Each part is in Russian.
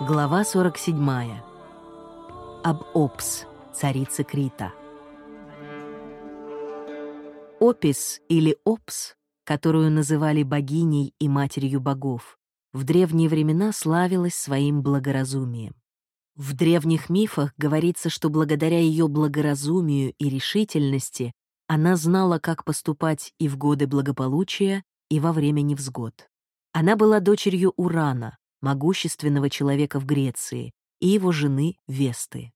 Глава 47. Об Опс, царице Крита. Опис или Опс, которую называли богиней и матерью богов, в древние времена славилась своим благоразумием. В древних мифах говорится, что благодаря ее благоразумию и решительности она знала, как поступать и в годы благополучия, и во время невзгод. Она была дочерью Урана, могущественного человека в Греции, и его жены Весты.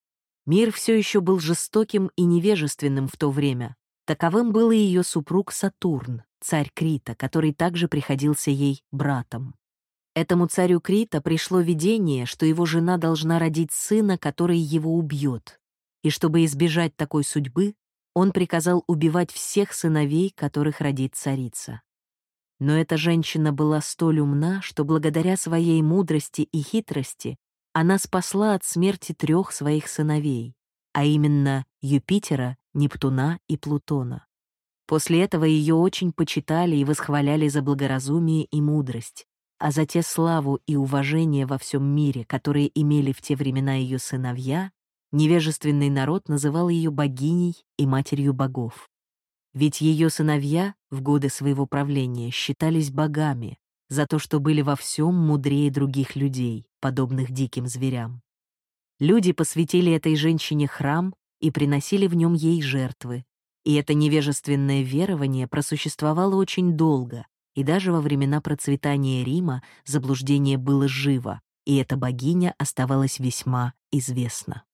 Мир все еще был жестоким и невежественным в то время. Таковым был и ее супруг Сатурн, царь Крита, который также приходился ей братом. Этому царю Крита пришло видение, что его жена должна родить сына, который его убьет. И чтобы избежать такой судьбы, он приказал убивать всех сыновей, которых родит царица. Но эта женщина была столь умна, что благодаря своей мудрости и хитрости она спасла от смерти трех своих сыновей, а именно Юпитера, Нептуна и Плутона. После этого ее очень почитали и восхваляли за благоразумие и мудрость, а за те славу и уважение во всем мире, которые имели в те времена ее сыновья, невежественный народ называл ее богиней и матерью богов. Ведь ее сыновья в годы своего правления считались богами за то, что были во всем мудрее других людей, подобных диким зверям. Люди посвятили этой женщине храм и приносили в нем ей жертвы. И это невежественное верование просуществовало очень долго, и даже во времена процветания Рима заблуждение было живо, и эта богиня оставалась весьма известна.